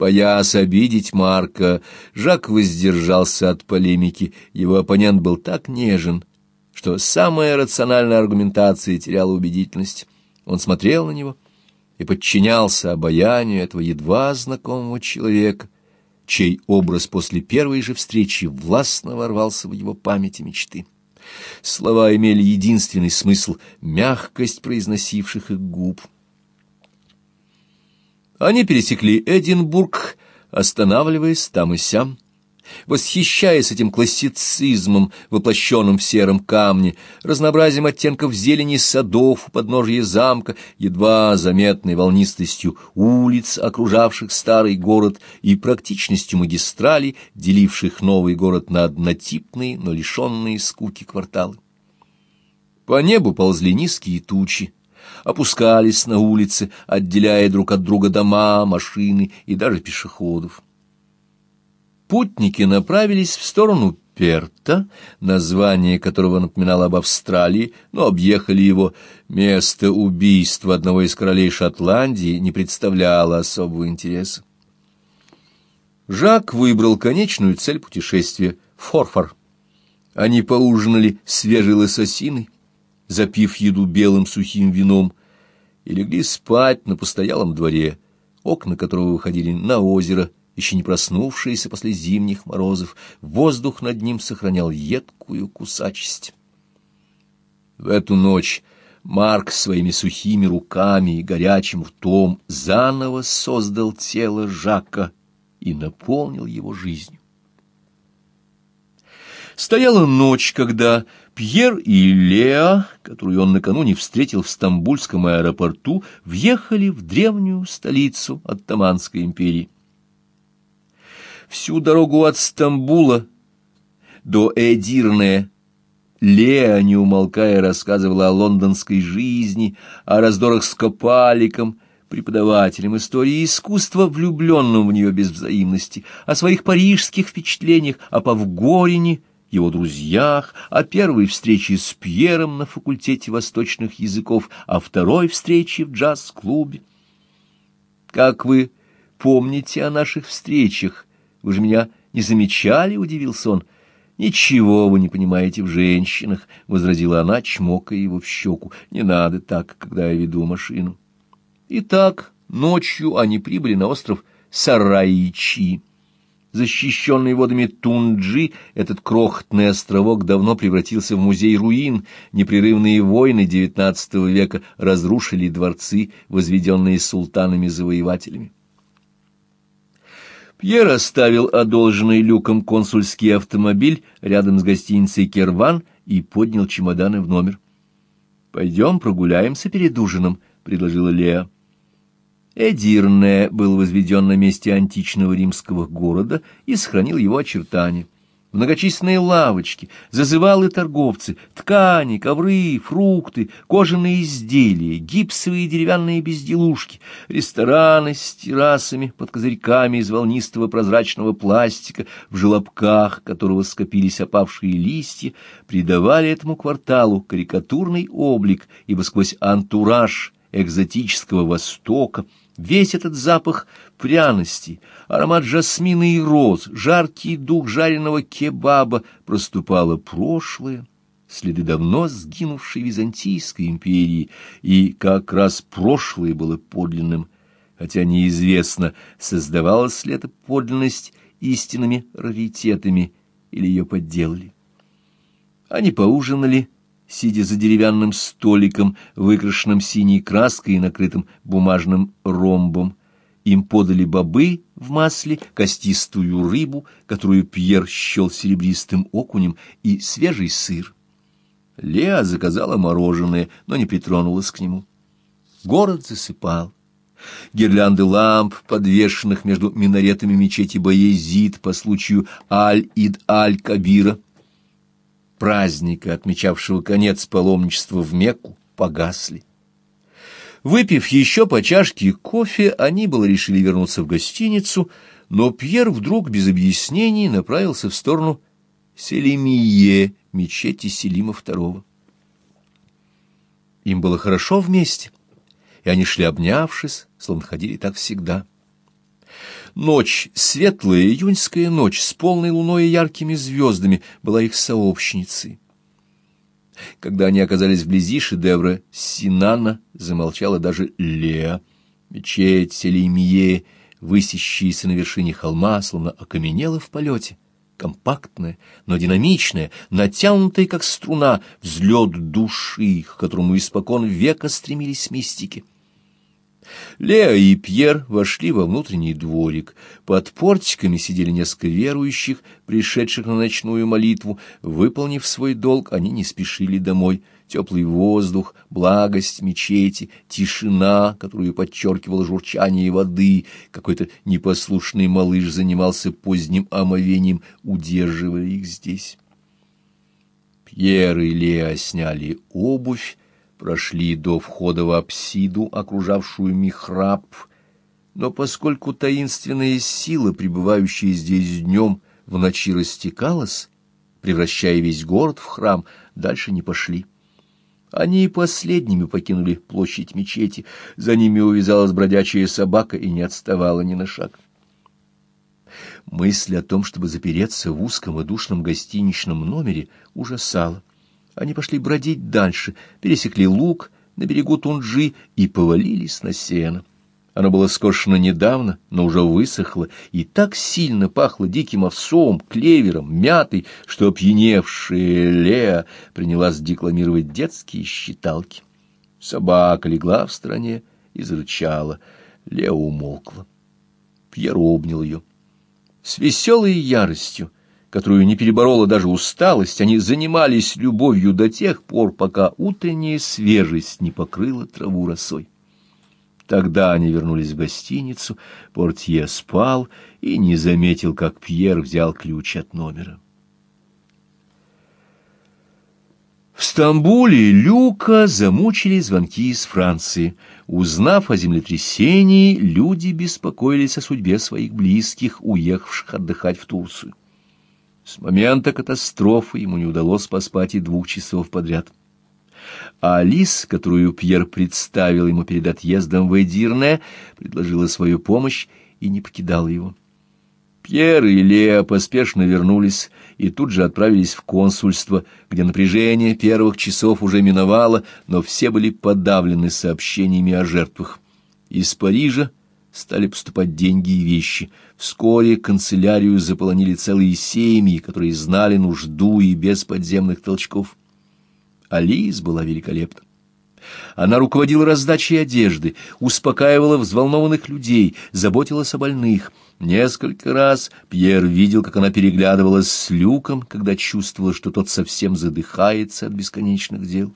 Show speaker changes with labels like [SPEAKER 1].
[SPEAKER 1] Боясь обидеть Марка, Жак воздержался от полемики. Его оппонент был так нежен, что самая рациональная аргументация теряла убедительность. Он смотрел на него и подчинялся обаянию этого едва знакомого человека, чей образ после первой же встречи властно ворвался в его памяти мечты. Слова имели единственный смысл — мягкость произносивших их губ. Они пересекли Эдинбург, останавливаясь там и сям, восхищаясь этим классицизмом, воплощенным в сером камне, разнообразием оттенков зелени садов у подножия замка, едва заметной волнистостью улиц, окружавших старый город, и практичностью магистралей, деливших новый город на однотипные, но лишенные скуки кварталы. По небу ползли низкие тучи, опускались на улицы, отделяя друг от друга дома, машины и даже пешеходов. Путники направились в сторону Перта, название которого напоминало об Австралии, но объехали его. Место убийства одного из королей Шотландии не представляло особого интереса. Жак выбрал конечную цель путешествия — Форфор. Они поужинали свежей лососиной, запив еду белым сухим вином, и легли спать на постоялом дворе, окна которого выходили на озеро, еще не проснувшееся после зимних морозов, воздух над ним сохранял едкую кусачесть. В эту ночь Марк своими сухими руками и горячим ртом заново создал тело Жака и наполнил его жизнью. Стояла ночь, когда Пьер и Леа, которую он накануне встретил в Стамбульском аэропорту, въехали в древнюю столицу Оттоманской империи. Всю дорогу от Стамбула до Эдирне Леа, не умолкая, рассказывала о лондонской жизни, о раздорах с Копаликом, преподавателем истории искусства, влюбленным в нее без взаимности, о своих парижских впечатлениях, о Павгорине, его друзьях, о первой встрече с Пьером на факультете восточных языков, о второй встрече в джаз-клубе. «Как вы помните о наших встречах? Вы же меня не замечали?» — удивился он. «Ничего вы не понимаете в женщинах», — возразила она, чмокая его в щеку. «Не надо так, когда я веду машину». Итак, ночью они прибыли на остров Сараичи. Защищенный водами Тунджи, этот крохотный островок давно превратился в музей руин. Непрерывные войны XIX века разрушили дворцы, возведенные султанами-завоевателями. Пьер оставил одолженный люком консульский автомобиль рядом с гостиницей «Керван» и поднял чемоданы в номер. «Пойдем прогуляемся перед ужином», — предложила Леа. Эдирне был возведен на месте античного римского города и сохранил его очертания. Многочисленные лавочки, зазывалы торговцы, ткани, ковры, фрукты, кожаные изделия, гипсовые и деревянные безделушки, рестораны с террасами под козырьками из волнистого прозрачного пластика, в желобках которого скопились опавшие листья, придавали этому кварталу карикатурный облик, ибо сквозь антураж экзотического Востока — Весь этот запах пряности, аромат жасмина и роз, жаркий дух жареного кебаба проступало прошлое, следы давно сгинувшей Византийской империи, и как раз прошлое было подлинным, хотя неизвестно, создавалась ли эта подлинность истинными раритетами или ее подделали. Они поужинали, сидя за деревянным столиком, выкрашенным синей краской и накрытым бумажным ромбом. Им подали бобы в масле, костистую рыбу, которую Пьер счел серебристым окунем, и свежий сыр. Леа заказала мороженое, но не притронулась к нему. Город засыпал. Гирлянды ламп, подвешенных между минаретами мечети Баязид по случаю Аль-Ид-Аль-Кабира — праздника, отмечавшего конец паломничества в Мекку, погасли. Выпив еще по чашке кофе, они было решили вернуться в гостиницу, но Пьер вдруг без объяснений направился в сторону Селимие, мечети Селима II. Им было хорошо вместе, и они шли обнявшись, словно ходили так всегда. Ночь, светлая июньская ночь, с полной луной и яркими звездами, была их сообщницей. Когда они оказались вблизи шедевра Синана, замолчала даже Леа. Мечеть Селимие, высящаяся на вершине холма, словно окаменела в полете. Компактная, но динамичная, натянутая, как струна, взлет души, к которому испокон века стремились мистики. Лео и Пьер вошли во внутренний дворик. Под портиками сидели несколько верующих, пришедших на ночную молитву. Выполнив свой долг, они не спешили домой. Теплый воздух, благость мечети, тишина, которую подчеркивало журчание воды, какой-то непослушный малыш занимался поздним омовением, удерживали их здесь. Пьер и Лео сняли обувь, прошли до входа в апсиду, окружавшую михраб, но поскольку таинственная сила, пребывающая здесь днем, в ночи растекалась, превращая весь город в храм, дальше не пошли. Они последними покинули площадь мечети, за ними увязалась бродячая собака и не отставала ни на шаг. Мысль о том, чтобы запереться в узком и душном гостиничном номере, ужасала. Они пошли бродить дальше, пересекли луг на берегу Тунджи и повалились на сено. Оно было скошено недавно, но уже высохло, и так сильно пахло диким овсом, клевером, мятой, что опьяневшая Леа принялась декламировать детские считалки. Собака легла в стороне и зарычала. Леа умолкла. Пьер обнял ее. С веселой яростью которую не переборола даже усталость, они занимались любовью до тех пор, пока утренняя свежесть не покрыла траву росой. Тогда они вернулись в гостиницу, портье спал и не заметил, как Пьер взял ключ от номера. В Стамбуле Люка замучили звонки из Франции. Узнав о землетрясении, люди беспокоились о судьбе своих близких, уехавших отдыхать в Турцию. С момента катастрофы ему не удалось поспать и двух часов подряд. А Алис, которую Пьер представил ему перед отъездом в Эдирне, предложила свою помощь и не покидала его. Пьер и Леа поспешно вернулись и тут же отправились в консульство, где напряжение первых часов уже миновало, но все были подавлены сообщениями о жертвах. Из Парижа стали поступать деньги и вещи. Вскоре канцелярию заполонили целые семьи, которые знали нужду и без подземных толчков. Алис была великолепна. Она руководила раздачей одежды, успокаивала взволнованных людей, заботилась о больных. Несколько раз Пьер видел, как она переглядывалась с Люком, когда чувствовала, что тот совсем задыхается от бесконечных дел.